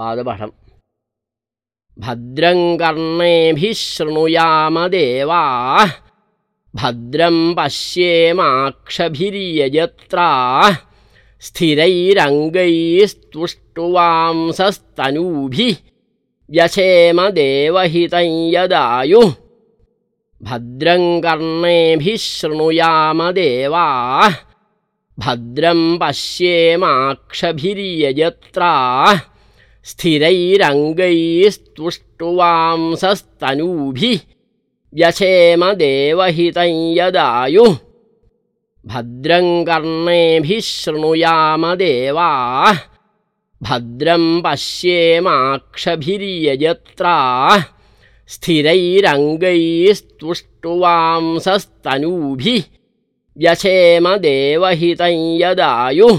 पादपाठम्। भद्रं कर्णेभिः शृणुयामदेवा भद्रं पश्येमाक्षभिर्यजत्रा स्थिरैरङ्गैस्तुष्टुवांसस्तनूभिः व्यक्षेमदेवहितं यदायुः। भद्रं कर्णेभिः शृणुयामदेवा भद्रं पश्येमाक्षभिर्यजत्रा स्थिरैरङ्गैस्तुष्टुवांसस्तनूभिः व्यक्षेमदेवहितं यदायुः। भद्रं कर्णेभिः शृणुयामदेवा भद्रं पश्येमाक्षभिर्यजत्रा। स्थिरैरङ्गैस्तुष्टुवांसस्तनूभिः व्यक्षेमदेवहितं यदायुः